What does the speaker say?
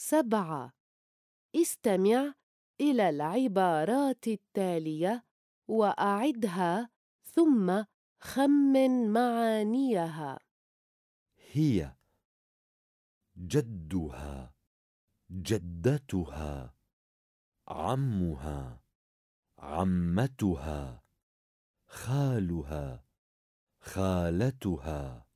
سبعة. استمع إلى العبارات التالية وأعدها ثم خمن معانيها. هي جدها جدتها عمها عمتها خالها خالتها.